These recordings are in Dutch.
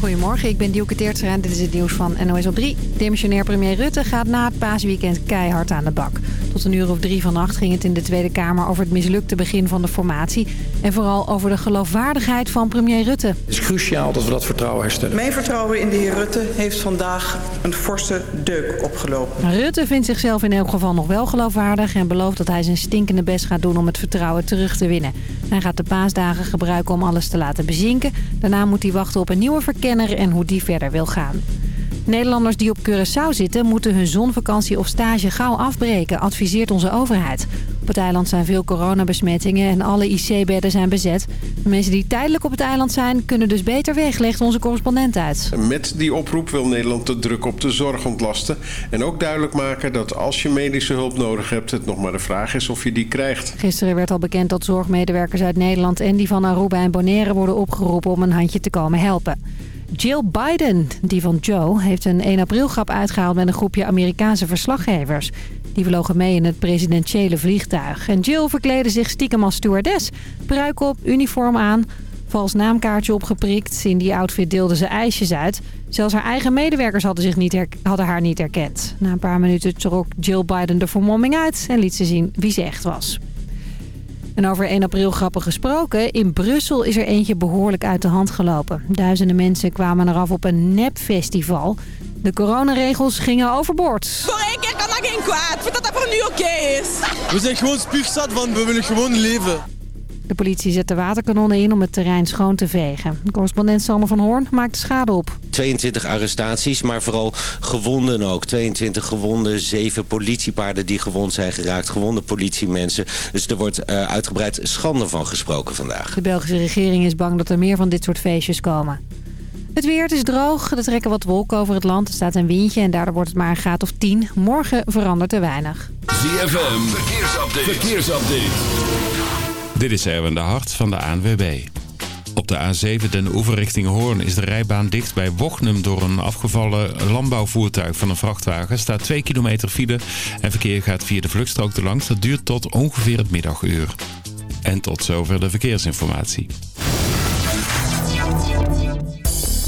Goedemorgen, ik ben Dielke Teertstra en dit is het nieuws van NOS op 3. Demissionair premier Rutte gaat na het paasweekend keihard aan de bak. Tot een uur of drie vannacht ging het in de Tweede Kamer over het mislukte begin van de formatie. En vooral over de geloofwaardigheid van premier Rutte. Het is cruciaal dat we dat vertrouwen herstellen. Mijn vertrouwen in de heer Rutte heeft vandaag een forse deuk opgelopen. Rutte vindt zichzelf in elk geval nog wel geloofwaardig... en belooft dat hij zijn stinkende best gaat doen om het vertrouwen terug te winnen. Hij gaat de paasdagen gebruiken om alles te laten bezinken. Daarna moet hij wachten op een nieuwe verkenner en hoe die verder wil gaan. Nederlanders die op Curaçao zitten moeten hun zonvakantie of stage gauw afbreken, adviseert onze overheid. Op het eiland zijn veel coronabesmettingen en alle IC-bedden zijn bezet. De mensen die tijdelijk op het eiland zijn kunnen dus beter weg, legt onze correspondent uit. Met die oproep wil Nederland de druk op de zorg ontlasten. En ook duidelijk maken dat als je medische hulp nodig hebt, het nog maar de vraag is of je die krijgt. Gisteren werd al bekend dat zorgmedewerkers uit Nederland en die van Aruba en Bonaire worden opgeroepen om een handje te komen helpen. Jill Biden, die van Joe, heeft een 1 april grap uitgehaald met een groepje Amerikaanse verslaggevers. Die vlogen mee in het presidentiële vliegtuig. En Jill verkleedde zich stiekem als stewardess. Pruik op, uniform aan, vals naamkaartje opgeprikt. In die outfit deelde ze ijsjes uit. Zelfs haar eigen medewerkers hadden, zich niet hadden haar niet herkend. Na een paar minuten trok Jill Biden de vermomming uit en liet ze zien wie ze echt was. En over 1 april grappen gesproken. In Brussel is er eentje behoorlijk uit de hand gelopen. Duizenden mensen kwamen eraf op een nepfestival. De coronaregels gingen overboord. Voor één keer kan dat geen kwaad. Ik vind dat dat voor nu oké is. We zijn gewoon spuugzat van we willen gewoon leven. De politie zette waterkanonnen in om het terrein schoon te vegen. Correspondent Sander van Hoorn maakte schade op. 22 arrestaties, maar vooral gewonden ook. 22 gewonden, 7 politiepaarden die gewond zijn geraakt. Gewonde politiemensen. Dus er wordt uh, uitgebreid schande van gesproken vandaag. De Belgische regering is bang dat er meer van dit soort feestjes komen. Het weer, het is droog. Er trekken wat wolken over het land. Er staat een windje en daardoor wordt het maar een graad of 10. Morgen verandert er weinig. ZFM, verkeersupdate. verkeersupdate. Dit is Erwin de Hart van de ANWB. Op de A7 den oever richting Hoorn is de rijbaan dicht bij Wochnum... door een afgevallen landbouwvoertuig van een vrachtwagen. Er staat 2 kilometer file en verkeer gaat via de vluchtstrook te langs. Dat duurt tot ongeveer het middaguur. En tot zover de verkeersinformatie.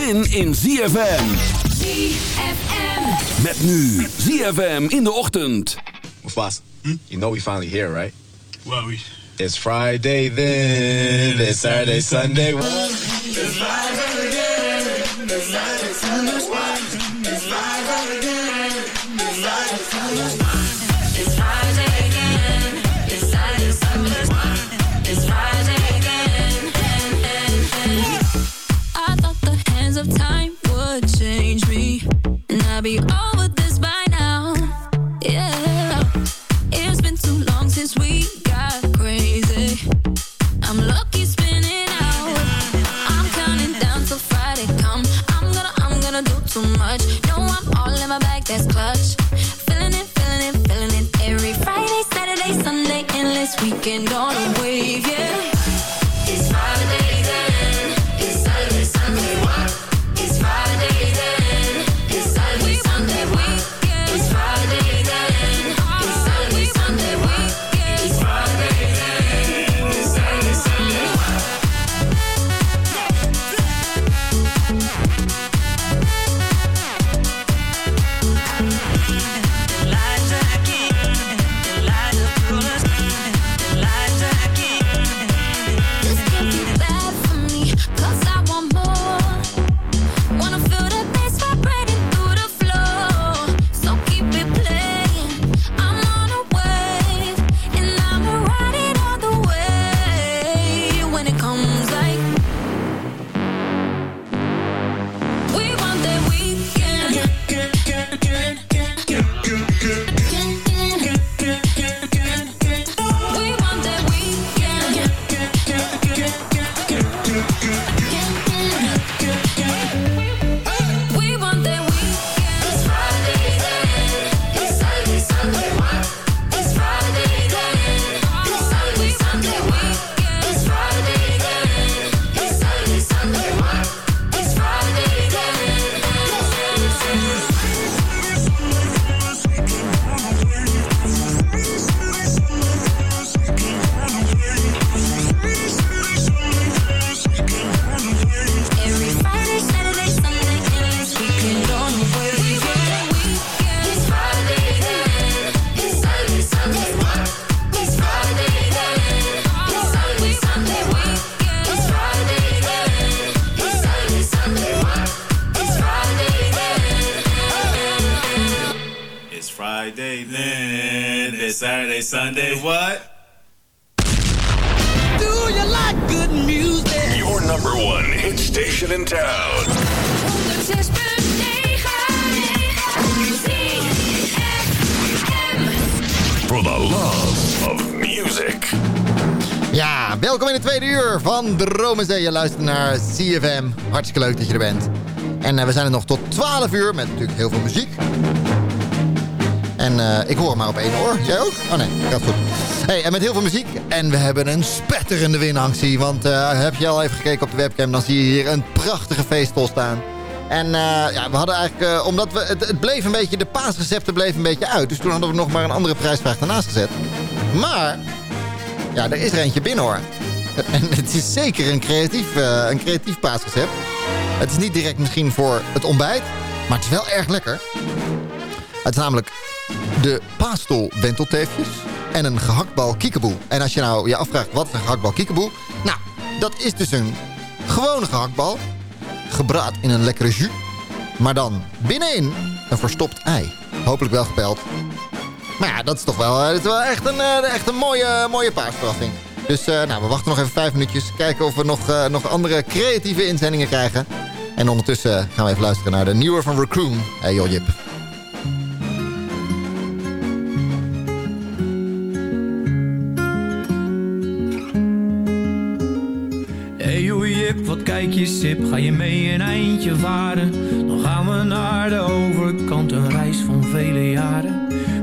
zin in ZFM. ZFM. Met nu ZFM in de ochtend. Mufasa. Hmm? You know we finally here, right? Well, we. It's Friday then. It's Saturday, Sunday. It's Friday much. No, I'm all in my bag, that's clutch. Feeling it, feeling it, feeling it. Every Friday, Saturday, Sunday, endless weekend on a van Dromenzee. Je luistert naar CFM. Hartstikke leuk dat je er bent. En eh, we zijn er nog tot 12 uur met natuurlijk heel veel muziek. En eh, ik hoor maar op één oor. Jij ook? Oh nee, gaat goed. Hey, en met heel veel muziek. En we hebben een spetterende winactie. Want eh, heb je al even gekeken op de webcam... dan zie je hier een prachtige feestol staan. En ja, we hadden eigenlijk... omdat we, het, het bleef een beetje... De paasrecepten bleven een beetje uit. Dus toen hadden we nog maar een andere prijsvraag ernaast gezet. Maar... Ja, er is er eentje binnen hoor. En het is zeker een creatief, eh, een creatief paasrecept. Het is niet direct misschien voor het ontbijt. Maar het is wel erg lekker. Het is namelijk de paastol wentelteefjes en een gehaktbal kiekeboe. En als je nou je afvraagt wat is een gehaktbal kiekeboe? Nou, dat is dus een gewone gehaktbal. Gebraad in een lekkere jus. Maar dan binnenin een verstopt ei. Hopelijk wel gepeld. Maar ja, dat is toch wel, eh, dat is wel echt een, eh, echt een mooie, mooie paasverrassing. Dus eh, nou, we wachten nog even vijf minuutjes. Kijken of we nog, eh, nog andere creatieve inzendingen krijgen. En ondertussen gaan we even luisteren naar de nieuwe van Raccoon. Hey joh, Jip. Hey wat kijk je sip, ga je mee een eindje varen? Dan gaan we naar de overkant, een reis van vele jaren.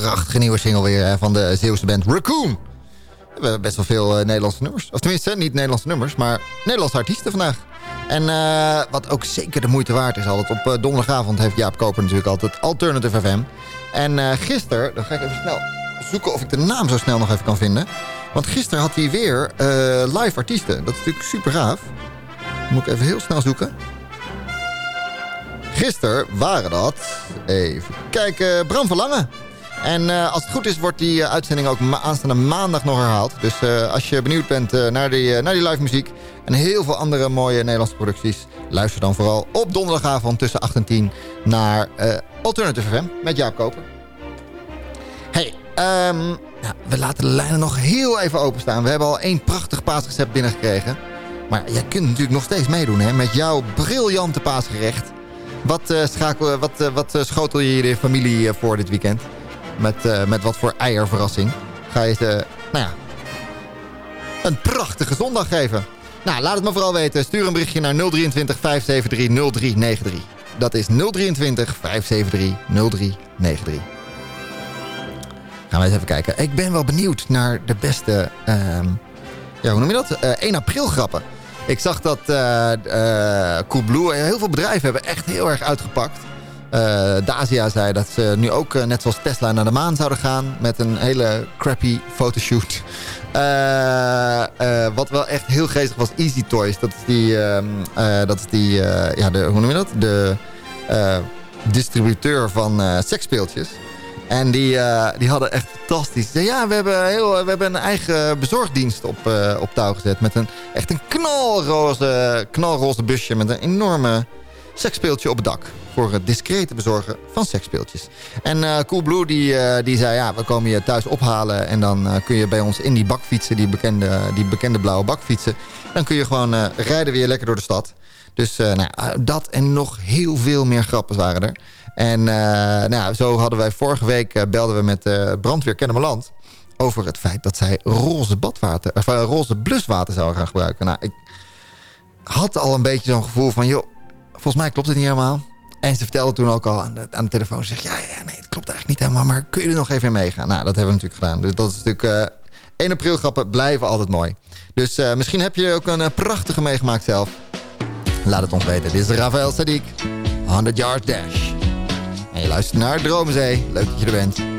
Prachtige nieuwe single weer hè, van de Zeeuwse band Raccoon. We hebben best wel veel eh, Nederlandse nummers. Of tenminste, niet Nederlandse nummers, maar Nederlandse artiesten vandaag. En eh, wat ook zeker de moeite waard is altijd. Op eh, donderdagavond heeft Jaap Koper natuurlijk altijd Alternative FM. En eh gisteren, dan ga ik even snel zoeken of ik de naam zo snel nog even kan vinden. Want gisteren had hij weer eh, live artiesten. Dat is natuurlijk super gaaf. Moet ik even heel snel zoeken. Gisteren waren dat, even kijken, Bram Verlangen. En eh, als het goed is, wordt die eh, uitzending ook aanstaande maandag nog herhaald. Dus eh, als je benieuwd bent naar, die, naar die live muziek... en heel veel andere mooie Nederlandse producties... luister dan vooral op donderdagavond tussen 8 en 10... naar Alternative FM met Jaap Koper. Hey, ehm, we laten de lijnen nog heel even openstaan. We hebben al één prachtig paasrecept binnengekregen. Maar jij kunt natuurlijk nog steeds meedoen hè, met jouw briljante paasgerecht. Wat, schakel, wat, wat schotel je je familie voor dit weekend? Met, eh, met wat voor eierverrassing? Ga je ze, nou ja, een prachtige zondag geven? Nou, laat het me vooral weten. Stuur een berichtje naar 023 573 0393. Dat is 023 573 0393. Gaan we eens even kijken. Ik ben wel benieuwd naar de beste... ehm, ja, hoe noem je dat? Eh 1 april grappen. Ik zag dat eh eh Coolblue, eh, heel veel bedrijven hebben echt heel erg uitgepakt. Eh Dacia zei dat ze nu ook, eh, net zoals Tesla, naar de maan zouden gaan. Met een hele crappy fotoshoot. Eh, wat wel echt heel geestig was, Easy Toys. Dat is die, ehm, eh, dat is die ja, de, hoe noem je dat? De distributeur van seksspeeltjes. En die, die hadden echt fantastisch. Ja, we hebben, heel, we hebben een eigen bezorgdienst op, op touw gezet. Met een echt een knalroze, knalroze busje met een enorme seksspeeltje op het dak. Voor het discrete bezorgen van seksspeeltjes. En eh Coolblue die, eh, die zei, ja, we komen je thuis ophalen. En dan eh, kun je bij ons in die bakfietsen, die bekende, die bekende blauwe bakfietsen. Dan kun je gewoon rijden weer lekker door de stad. Dus nou, dat en nog heel veel meer grappen waren er. En nou, zo hadden wij vorige week, belden we met brandweer Kennemerland... over het feit dat zij roze badwater, of, roze bluswater zouden gaan gebruiken. Nou, ik had al een beetje zo'n gevoel van... joh, volgens mij klopt het niet helemaal. En ze vertelde toen ook al aan de, telefoon... Zeg, ja, ja, nee, het klopt eigenlijk niet helemaal... maar kun je er nog even in meegaan? Nou, dat hebben we natuurlijk gedaan. Dus dat is natuurlijk... eh 1 april grappen blijven altijd mooi. Dus eh, misschien heb je ook een eh, prachtige meegemaakt zelf. Laat het ons weten. Dit is Rafael Sadiq. 100 Yard Dash. En je luistert naar Dromenzee. Leuk dat je er bent.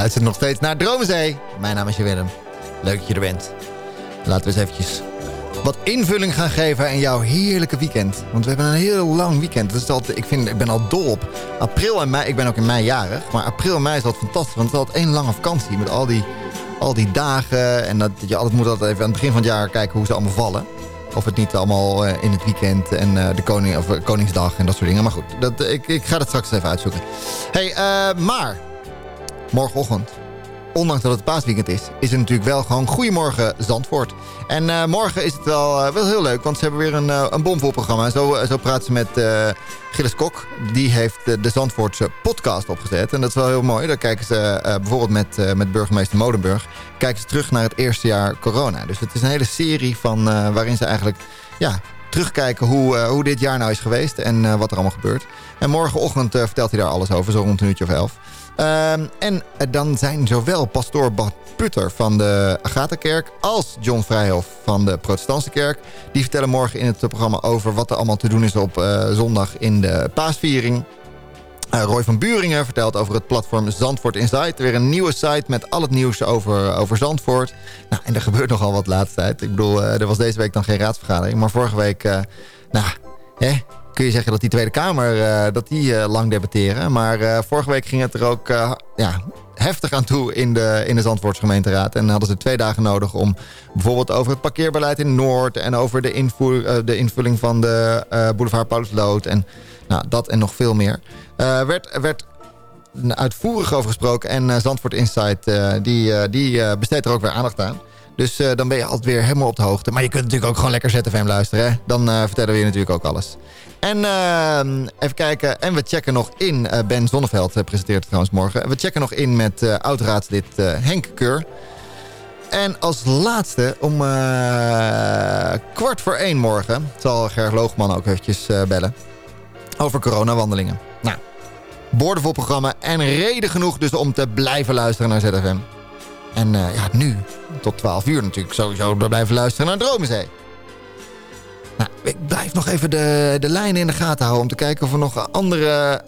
Luistert nog steeds naar Dromenzee. Mijn naam is je Willem. Leuk dat je er bent. Laten we eens eventjes wat invulling gaan geven aan jouw heerlijke weekend. Want we hebben een heel lang weekend. Dat is altijd, ik, vind, ik ben al dol op. April en mei, ik ben ook in mei jarig. Maar april en mei is altijd fantastisch. Want het is altijd één lange vakantie. Met al die, al die dagen. En dat, je altijd moet altijd even aan het begin van het jaar kijken hoe ze allemaal vallen. Of het niet allemaal eh, in het weekend en eh, de koning, of, eh, Koningsdag en dat soort dingen. Maar goed, dat, ik, ik ga dat straks even uitzoeken. hey, maar morgenochtend, ondanks dat het paasweekend is... is het natuurlijk wel gewoon Goedemorgen Zandvoort. En eh, morgen is het wel, eh, wel heel leuk, want ze hebben weer een, eh, een bomvol programma. Zo, zo praten ze met Gilles Kok. Die heeft de Zandvoortse podcast opgezet. En dat is wel heel mooi. Daar kijken ze bijvoorbeeld met, met burgemeester Modenburg... kijken ze terug naar het eerste jaar corona. Dus het is een hele serie van, waarin ze eigenlijk... Ja, terugkijken hoe, hoe dit jaar nou is geweest en wat er allemaal gebeurt. En morgenochtend vertelt hij daar alles over, zo rond een uurtje of elf. Ehm, en dan zijn zowel pastoor Bart Putter van de Agatha-kerk... als John Vrijhof van de Protestantse kerk... die vertellen morgen in het programma over wat er allemaal te doen is op eh, zondag in de paasviering... Eh, Roy van Buringen vertelt over het platform Zandvoort Insight. Weer een nieuwe site met al het nieuws over, over Zandvoort. Nou, en er gebeurt nogal wat laatste tijd. Ik bedoel, eh, er was deze week dan geen raadsvergadering. Maar vorige week, nou, hè, kun je zeggen dat die Tweede Kamer eh, dat die, eh, lang debatteren. Maar eh, vorige week ging het er ook ja, heftig aan toe in de, in de Zandvoortse gemeenteraad. En hadden ze twee dagen nodig om bijvoorbeeld over het parkeerbeleid in Noord... en over de, invoer, de invulling van de boulevard Paulusloot... en nou, dat en nog veel meer. Werd, werd uitvoerig over gesproken. En Zandvoort Insight die, die besteedt er ook weer aandacht aan. Dus eh, dan ben je altijd weer helemaal op de hoogte. Maar je kunt natuurlijk ook gewoon lekker ZFM luisteren. Dan eh, vertellen we je natuurlijk ook alles. En eh, even kijken. En we checken nog in. ben Zonneveld presenteert trouwens morgen. We checken nog in met oud-raadslid Henk Keur. En als laatste om kwart voor één morgen... zal Gerg Loogman ook eventjes bellen. Over coronawandelingen. Nou, boordevol programma en reden genoeg dus om te blijven luisteren naar ZFM. En eh, ja, nu tot 12 uur natuurlijk sowieso blijven luisteren naar Dromenzee. Nou, ik blijf nog even de, de lijnen in de gaten houden... om te kijken of er nog andere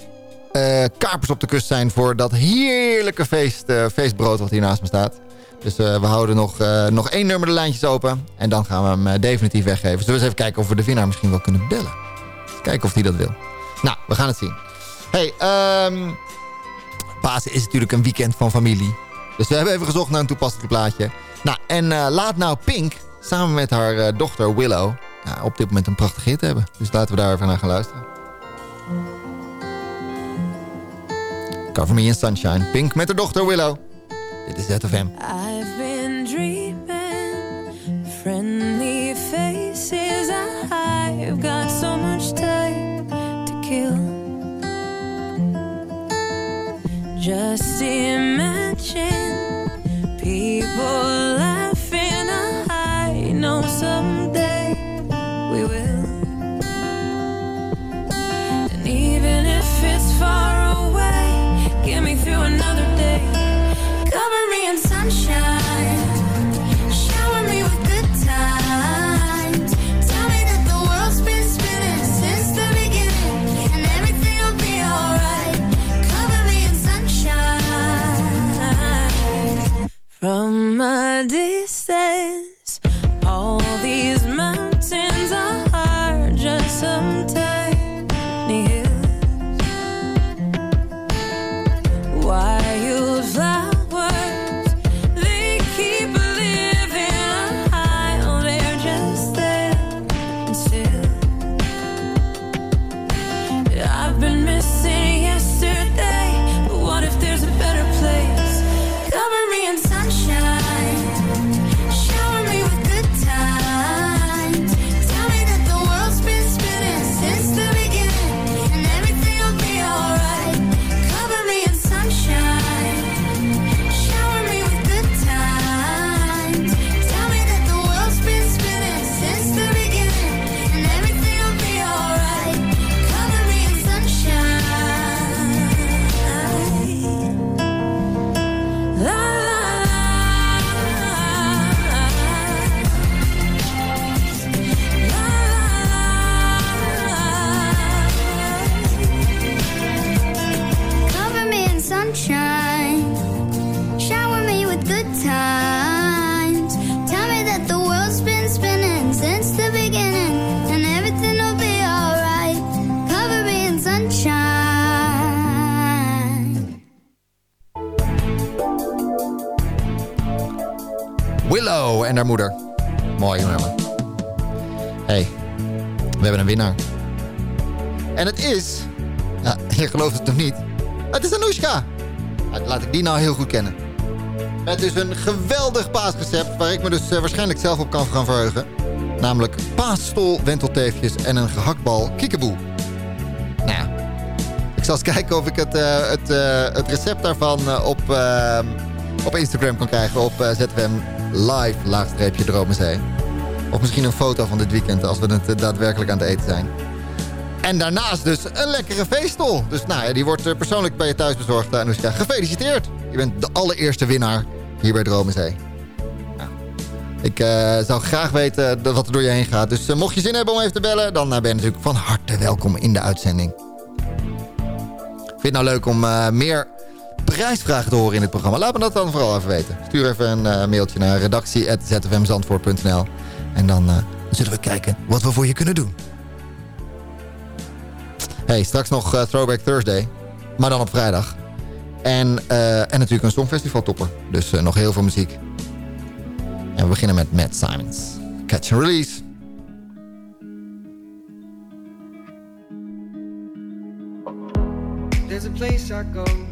eh, kapers op de kust zijn... voor dat heerlijke feest, eh, feestbrood wat hier naast me staat. Dus we houden nog, nog één nummer de lijntjes open. En dan gaan we hem definitief weggeven. Zullen we eens even kijken of we de winnaar misschien wel kunnen bellen? Kijken of hij dat wil. Nou, we gaan het zien. Hey, Pasen is natuurlijk een weekend van familie. Dus we hebben even gezocht naar een toepasselijk plaatje. Nou, en eh, laat nou Pink samen met haar eh, dochter Willow... Ja, op dit moment een prachtig hit hebben. Dus laten we daar even naar gaan luisteren. Cover Me in Sunshine. Pink met haar dochter Willow. Dit is ZFM. I've been dreaming friendly faces. I've got so much time to kill. Just imagine people en moeder. Mooi nummer. hey, we hebben een winnaar. En het is... Ja, je gelooft het toch niet? Het is Anoushka. Nou, Laat ik die nou heel goed kennen. Het is een geweldig paasrecept waar ik me dus eh, waarschijnlijk zelf op kan gaan verheugen. Namelijk paasstol, wentelteefjes en een gehaktbal kikkeboe. Nou ik zal eens kijken of ik het, eh, het, eh, het recept daarvan op, op Instagram kan krijgen. Op ZWM live, laagstreepje Dromenzee. Of misschien een foto van dit weekend als we het eh, daadwerkelijk aan het eten zijn. En daarnaast dus een lekkere feestol. Dus nou ja, die wordt eh, persoonlijk bij je thuis bezorgd. Anoushka, gefeliciteerd. Je bent de allereerste winnaar hier bij Dromenzee. Nou, ik eh, zou graag weten wat er door je heen gaat. Dus eh, mocht je zin hebben om even te bellen... dan eh, ben je natuurlijk van harte welkom in de uitzending. Vind je het nou leuk om eh, meer prijsvragen te horen in het programma? Laat me dat dan vooral even weten. Stuur even een eh, mailtje naar redactie.zfmzandvoort.nl En dan eh, zullen we kijken wat we voor je kunnen doen. Hey, straks nog eh, Throwback Thursday. Maar dan op vrijdag. En, en natuurlijk een songfestival topper. Dus nog heel veel muziek. En we beginnen met Matt Simons. Catch and Release. There's a place I go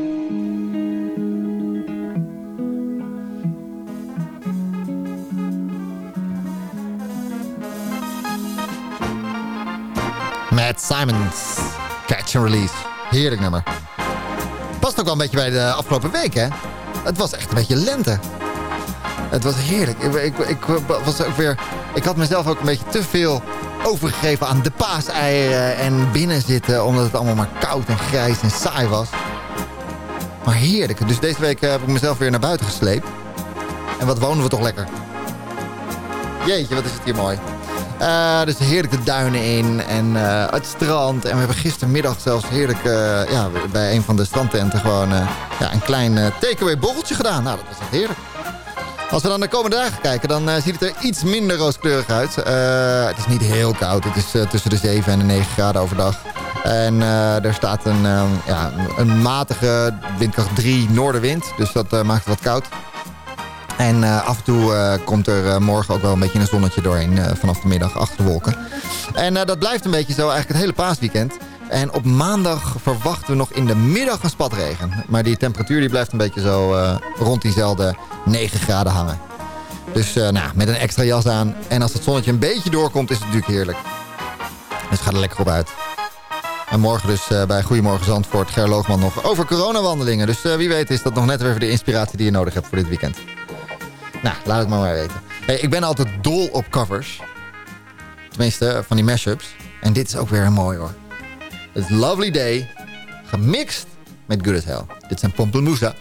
Matt Simons. Catch and Release. Heerlijk nummer. Past ook wel een beetje bij de afgelopen week, hè? Het was echt een beetje lente. Het was heerlijk. Ik, ik, ik, was ook weer, ik had mezelf ook een beetje te veel overgegeven aan de paaseieren en binnenzitten... omdat het allemaal maar koud en grijs en saai was. Maar heerlijk. Dus deze week heb ik mezelf weer naar buiten gesleept. En wat wonen we toch lekker. Jeetje, wat is het hier mooi. Eh, dus heerlijk de duinen in en eh, het strand. En we hebben gistermiddag zelfs heerlijk eh, ja, bij een van de strandtenten gewoon ja, een klein takeaway borreltje gedaan. Nou, dat was echt heerlijk. Als we dan de komende dagen kijken, dan ziet het er iets minder rooskleurig uit. Het is niet heel koud. Het is tussen de 7 en de 9 graden overdag. En er staat een, ja, een matige windkracht 3 noordenwind. Dus dat maakt het wat koud. En eh, af en toe eh, komt er eh, morgen ook wel een beetje een zonnetje doorheen vanaf de middag achter de wolken. En dat blijft een beetje zo eigenlijk het hele paasweekend. En op maandag verwachten we nog in de middag een spatregen. Maar die temperatuur die blijft een beetje zo rond diezelfde 9 graden hangen. Dus nou, met een extra jas aan. En als het zonnetje een beetje doorkomt is het natuurlijk heerlijk. Dus ga er lekker op uit. En morgen dus eh, bij Goedemorgen Zandvoort Ger Loogman nog over coronawandelingen. Dus wie weet is dat nog net weer de inspiratie die je nodig hebt voor dit weekend. Nou, laat het maar maar weten. Hey, ik ben altijd dol op covers. Tenminste, eh, van die mashups. En dit is ook weer een mooi hoor. Is Lovely Day, gemixt met Good As Hell. Dit zijn Pompelmoesa.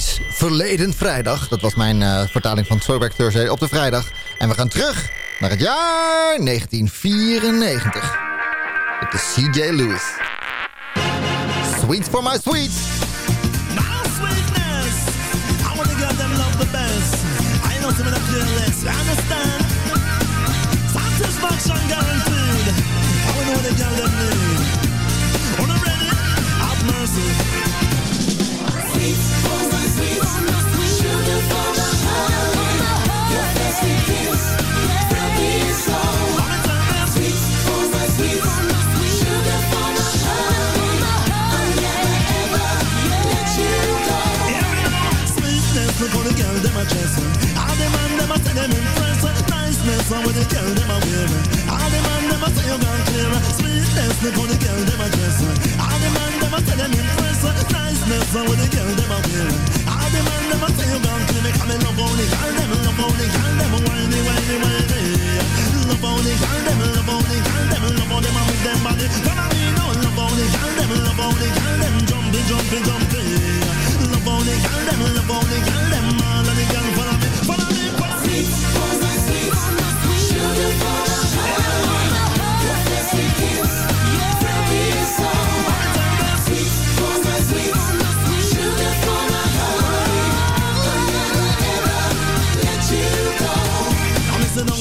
Is verleden vrijdag. Dat was mijn eh, vertaling van Throwback Thursday op de vrijdag. En we gaan terug naar het jaar 1994. Het is CJ Lewis. Sweets for my sweets. sweetness. I wanna give them love the best. I know some of the fearless. You understand? Satisfaction guaranteed. I wanna know the girl them need. Wanna ready? Have mercy. Sweet, my sweet, oh my them such Niceness on with the girl them are wearing. All the man them are say you gone clear. Sweetness before the girl them are dress. All the man them are say them impressed. Niceness on with the girl them are wearing. All the man them are say you gone clear. Me come love on the girl them, love on the girl them, whiny, whiny. Love on the girl love on the girl them, love on them and with them I love on the girl them, love on jumping, jumping, jumping. Love on the girl love on the girl all of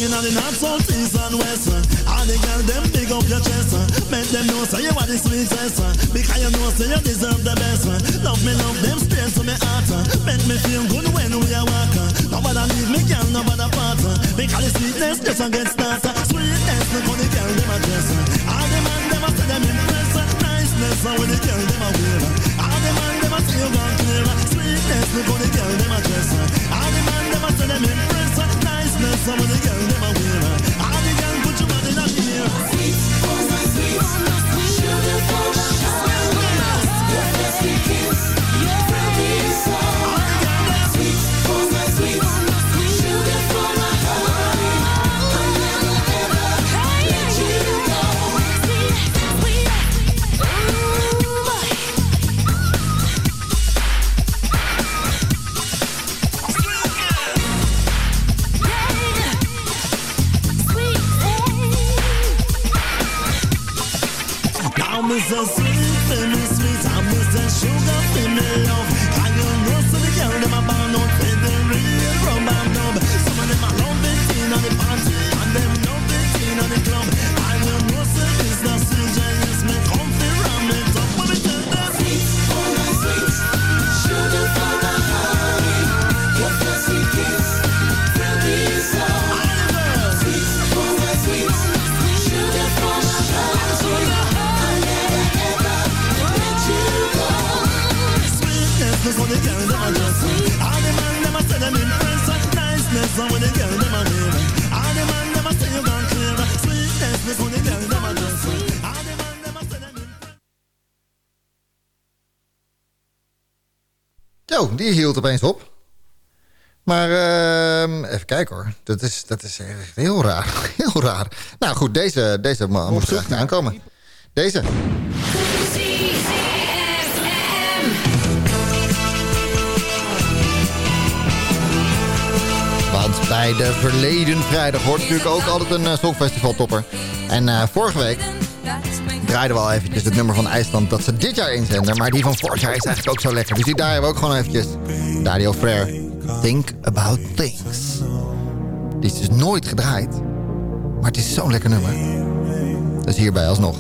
Down in the north, south, east and west. uh. All the girl them your chest. uh. Make them know say you are the sweetest. uh. Because you know say you deserve the best. uh. Love me, love them straight to me heart. Uh. Make me feel good when we are walking. Uh. Nobody leave me, girl, nobody part. Uh. Because the sweetness just a get started. Sweetness, look how the girl them a dress. All the man them a say them impress. Niceness, how the girl them a wear. All the man them a say you gone clear. Sweetness, look how the girl them a dress. All the man them a say them impress. Niceness, how the girl them a wear. All the girl put your body in the air. Sugar for Niceness is what the girl them a wear. All the man them a say you gone clear. Sweetness is what the girl them a dress. All the man them a say them Zo, die hield opeens op. Maar ehm, even kijken hoor. Dat is, dat is echt heel raar. Heel raar. Nou goed, deze, deze moest er echt aankomen. Deze. Bij de verleden vrijdag hoort natuurlijk ook altijd een uh, songfestival topper. En eh, vorige week draaiden we al eventjes het nummer van IJsland dat ze dit jaar inzenden. Maar die van vorig jaar is eigenlijk ook zo lekker. Dus die draaien we ook gewoon eventjes. Dario Frère, Think About Things. Die is dus nooit gedraaid. Maar het is zo'n lekker nummer. Dus hierbij alsnog.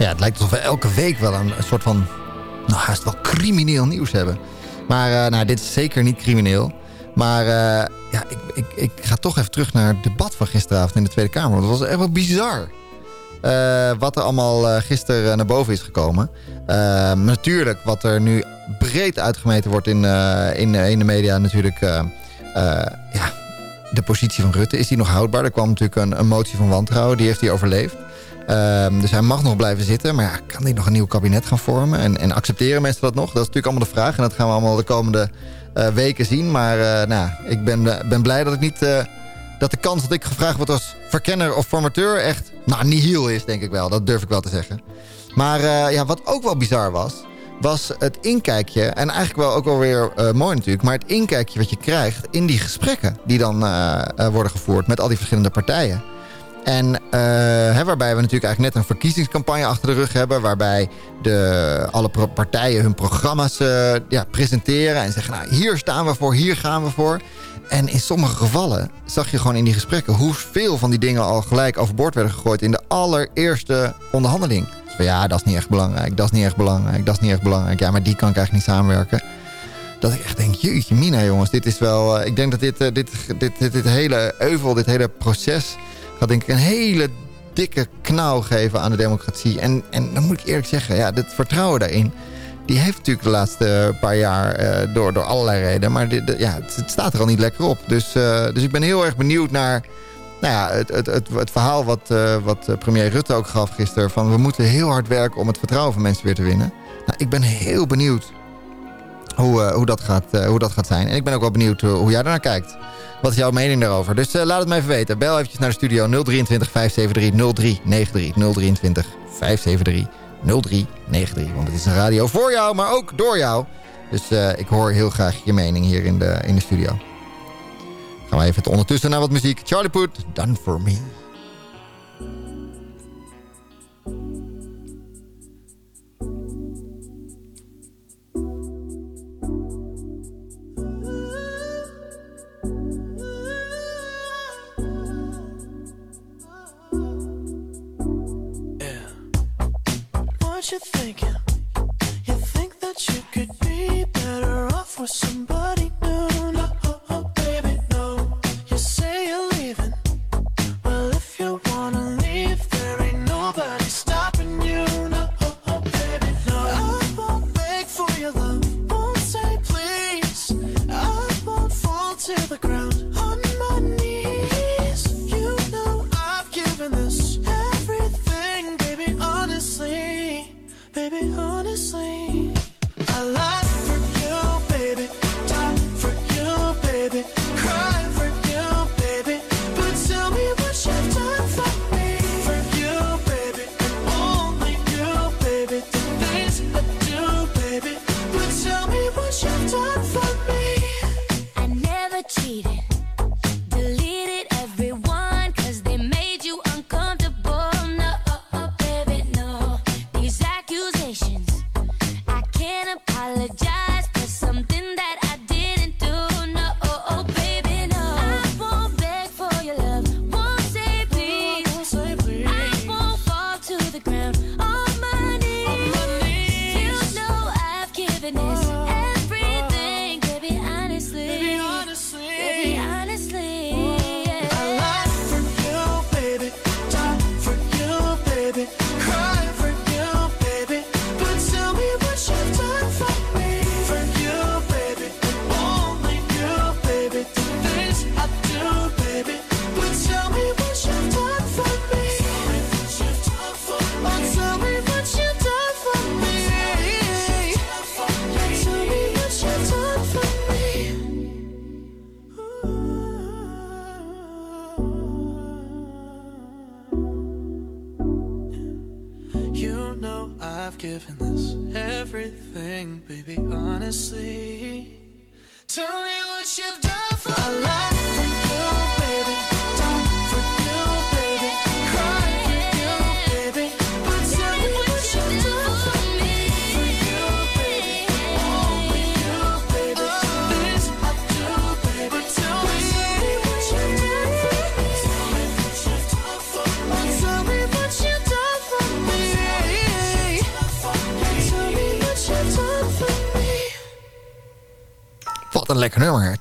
Ja, het lijkt alsof we elke week wel een, soort van... Nou, haast wel crimineel nieuws hebben. Maar eh, nou, dit is zeker niet crimineel. Maar eh, ja, ik, ik, ik ga toch even terug naar het debat van gisteravond in de Tweede Kamer. Want dat was echt wel bizar. Eh, wat er allemaal gisteren naar boven is gekomen. Natuurlijk, wat er nu breed uitgemeten wordt in, in, in de media natuurlijk... ja, de positie van Rutte. Is die nog houdbaar? Er kwam natuurlijk een, een motie van wantrouwen. Die heeft hij overleefd. Ehm, dus hij mag nog blijven zitten. Maar ja, kan hij nog een nieuw kabinet gaan vormen? En, en accepteren mensen dat nog? Dat is natuurlijk allemaal de vraag. En dat gaan we allemaal de komende eh, weken zien. Maar eh, nou, ik ben, ben blij dat ik niet... eh, dat de kans dat ik gevraagd word als verkenner of formateur echt... Nou, nihil is, denk ik wel. Dat durf ik wel te zeggen. Maar eh, ja, wat ook wel bizar was... was het inkijkje... en eigenlijk wel ook wel weer eh, mooi natuurlijk... maar het inkijkje wat je krijgt in die gesprekken... die dan eh, eh, worden gevoerd met al die verschillende partijen. En eh, hè, waarbij we natuurlijk eigenlijk net een verkiezingscampagne achter de rug hebben. Waarbij de, alle partijen hun programma's eh, ja, presenteren. En zeggen, nou hier staan we voor, hier gaan we voor. En in sommige gevallen zag je gewoon in die gesprekken... hoeveel van die dingen al gelijk overboord werden gegooid... in de allereerste onderhandeling. Dus ja, dat is niet echt belangrijk, dat is niet echt belangrijk, dat is niet echt belangrijk. Ja, maar die kan ik eigenlijk niet samenwerken. Dat ik echt denk, jeetje mina jongens, dit is wel... eh, ik denk dat dit, dit, dit, dit, dit hele euvel, dit hele proces... gaat denk ik een hele dikke knauw geven aan de democratie. En, en dan moet ik eerlijk zeggen, ja, het vertrouwen daarin... die heeft natuurlijk de laatste paar jaar eh, door, door allerlei redenen... maar dit, ja, het, staat er al niet lekker op. Dus, eh, dus ik ben heel erg benieuwd naar... Nou ja, het, het, het, het verhaal wat, eh, wat premier Rutte ook gaf gisteren... van we moeten heel hard werken om het vertrouwen van mensen weer te winnen. Nou, ik ben heel benieuwd hoe, eh, hoe, dat gaat, eh, hoe dat gaat zijn. En ik ben ook wel benieuwd eh, hoe jij daarnaar kijkt. Wat is jouw mening daarover? Dus laat het me even weten. Bel eventjes naar de studio 023 573 0393. 023 573 0393. Want het is een radio voor jou, maar ook door jou. Dus ik hoor heel graag je mening hier in de, in de studio. Gaan we even ondertussen naar wat muziek. Charlie Puth, Done For Me. 我身。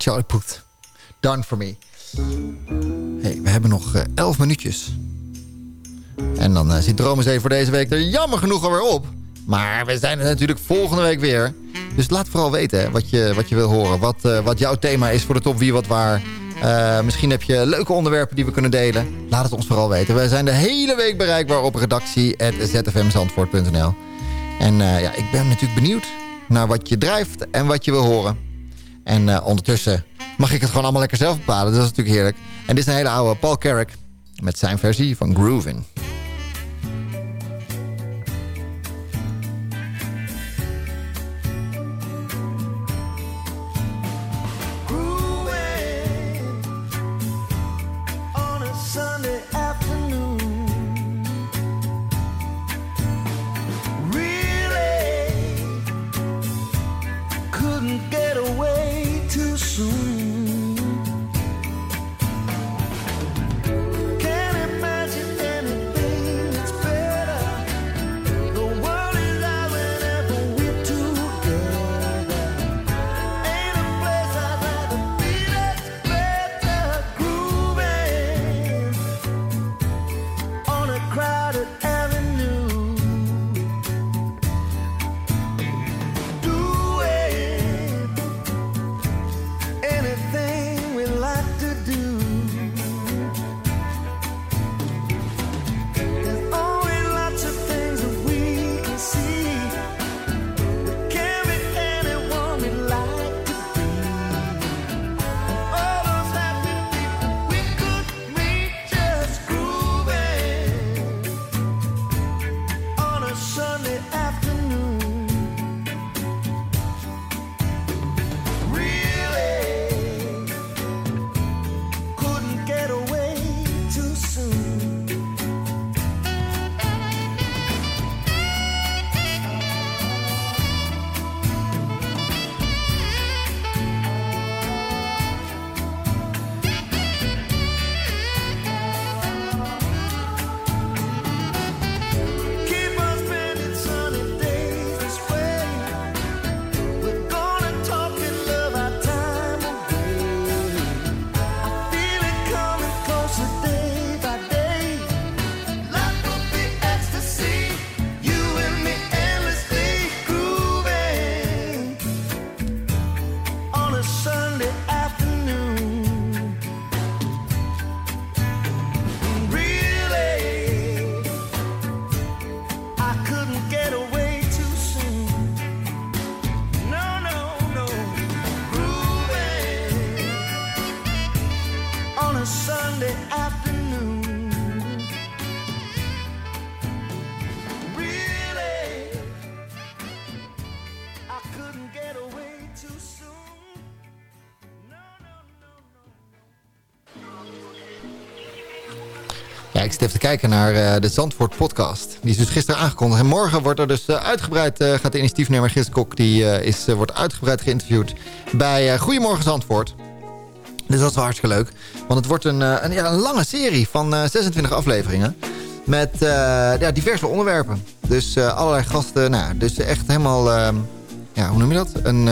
Charlie Puth. Done For Me. Hey, we hebben nog eh, 11 minuutjes. En dan eh, zit Dromenzee voor deze week er jammer genoeg alweer op. Maar we zijn er natuurlijk volgende week weer. Dus laat vooral weten wat, je, wat je wil horen. Wat, eh, wat jouw thema is voor de top Wie Wat Waar. Eh, misschien heb je leuke onderwerpen die we kunnen delen. Laat het ons vooral weten. We zijn de hele week bereikbaar op redactie.zfmzandvoort.nl En eh, ja, ik ben natuurlijk benieuwd naar wat je drijft en wat je wil horen. En eh, ondertussen mag ik het gewoon allemaal lekker zelf bepalen. Dat is natuurlijk heerlijk. En dit is een hele oude Paul Carrick met zijn versie van Groovin'. Even te kijken naar eh, de Zandvoort podcast. Die is dus gisteren aangekondigd. En morgen wordt er dus eh, uitgebreid, eh, gaat de initiatiefnemer Gis Kok... die is, wordt uitgebreid geïnterviewd bij Goedemorgen Zandvoort. Dus dat is wel hartstikke leuk. Want het wordt een, een, ja, lange serie van eh, 26 afleveringen. Met ja, diverse onderwerpen. Dus allerlei gasten. Nou, dus echt helemaal... eh, ja, hoe noem je dat? Een,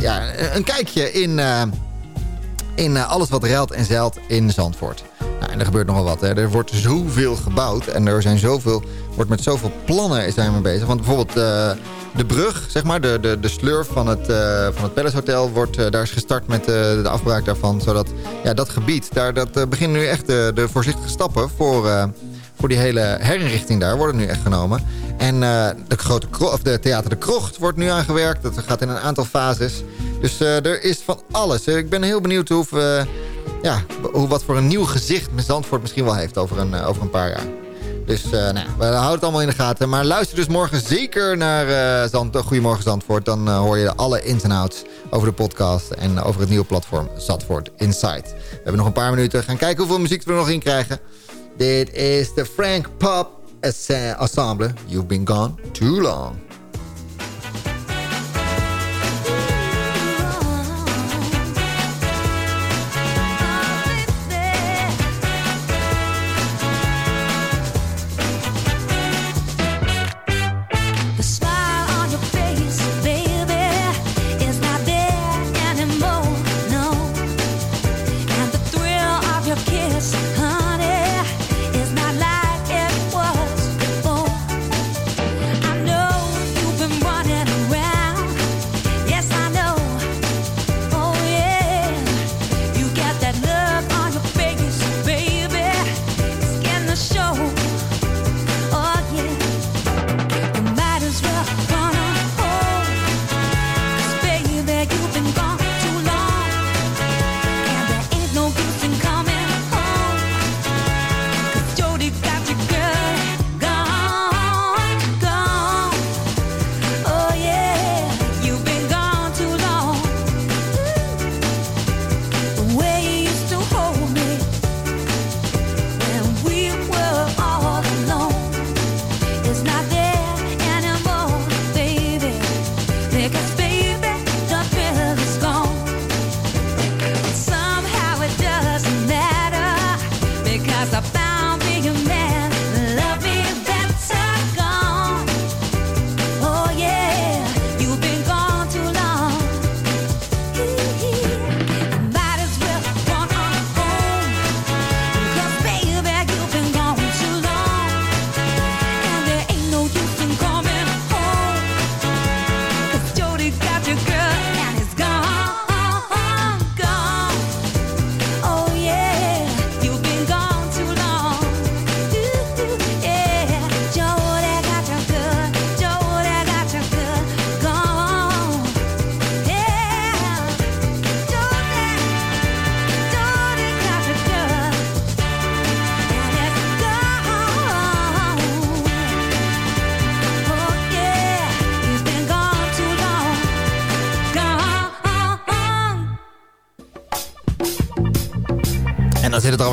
ja, een kijkje in, in alles wat ruilt en zeilt in Zandvoort. Nou, en er gebeurt nogal wat. Hè. Er wordt zoveel gebouwd en er zijn zoveel, wordt met zoveel plannen zijn we bezig. Want bijvoorbeeld eh, de brug, zeg maar, de, de, de slurf van het, eh van het Palace Hotel, wordt, eh, daar is gestart met de afbraak daarvan. Zodat ja, dat gebied, daar, dat beginnen nu echt de, de voorzichtige stappen voor, voor die hele herinrichting daar, worden nu echt genomen. En de, grote of de Theater de Krocht wordt nu aangewerkt. Dat gaat in een aantal fases. Dus er is van alles. Ik ben heel benieuwd hoe, we, ja, wat voor een nieuw gezicht Zandvoort misschien wel heeft over een, eh, over een paar jaar. Dus eh, nou, we houden het allemaal in de gaten. Maar luister dus morgen zeker naar eh Zand, Goedemorgen Zandvoort. Dan hoor je alle ins en outs over de podcast en over het nieuwe platform Zandvoort Insight. We hebben nog een paar minuten. Gaan kijken hoeveel muziek we er nog in krijgen. Dit is de Frank Pop Ensemble. You've been gone too long.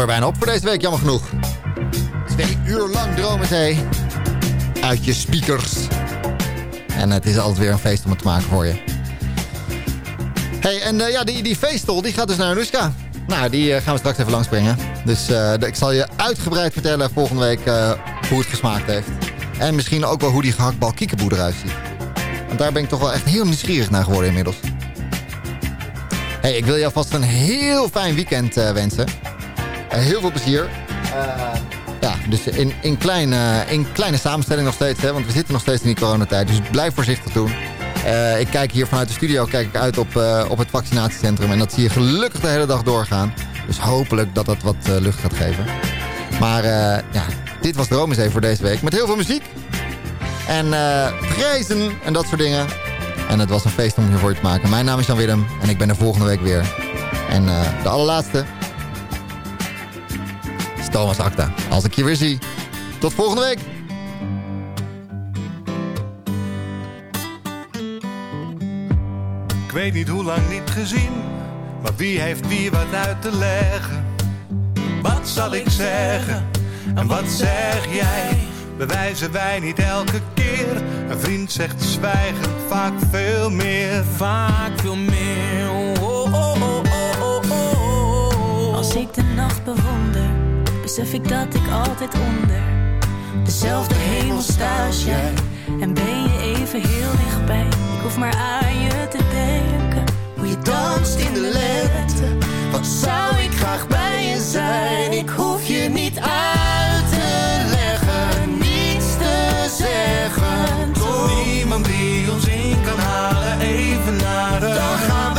Bijna op voor deze week, jammer genoeg. Twee uur lang dromen zee. Uit je speakers. En het is altijd weer een feest om het te maken voor je. hey, en eh, ja, die, die feestel die gaat dus naar Anushka. Nou, die eh, gaan we straks even langsbrengen. Dus eh, ik zal je uitgebreid vertellen volgende week hoe het gesmaakt heeft. En misschien ook wel hoe die gehaktbal kiekeboe eruit ziet. Want daar ben ik toch wel echt heel nieuwsgierig naar geworden inmiddels. hey, ik wil je alvast een heel fijn weekend wensen. Eh, heel veel plezier. Eh, ja, dus in, in, kleine, in kleine samenstelling nog steeds. Hè, want we zitten nog steeds in die coronatijd. Dus blijf voorzichtig doen. Eh, ik kijk hier vanuit de studio kijk ik uit op, op het vaccinatiecentrum. En dat zie je gelukkig de hele dag doorgaan. Dus hopelijk dat dat wat lucht gaat geven. Maar ja, dit was Droom eens even voor deze week. Met heel veel muziek. En eh prijzen en dat soort dingen. En het was een feest om hier voor je te maken. Mijn naam is Jan Willem en ik ben er volgende week weer. En de allerlaatste is Thomas Acta. Als ik je weer zie. Tot volgende week. Ik weet niet hoe lang niet gezien, maar wie heeft wie wat uit te leggen? Wat zal ik zeggen en wat zeg jij? Bewijzen wij niet elke keer? Een vriend zegt zwijgend vaak veel meer. Vaak veel meer. Besef ik dat ik altijd onder dezelfde hemel sta als jij. En ben je even heel dichtbij. Ik hoef maar aan je te denken. Hoe je danst in de lente. Wat zou ik graag bij je zijn? Ik hoef je niet uit te leggen, niets te zeggen. Toch? Niemand die ons in kan halen, even naar de... Dan gaan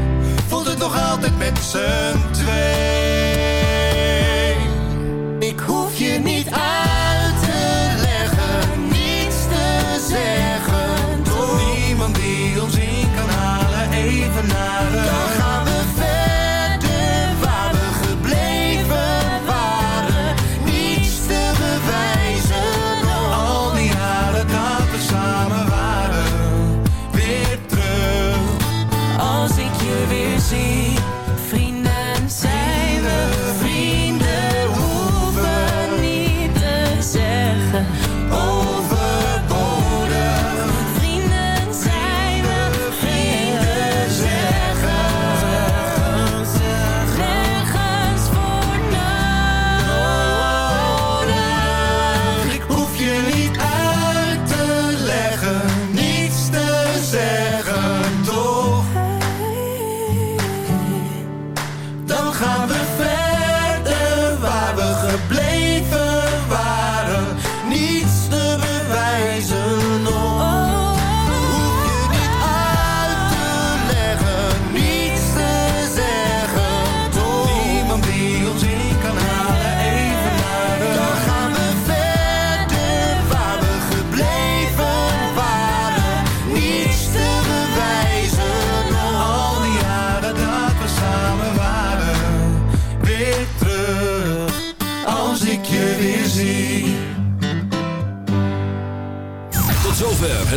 Nog altijd met z'n twee.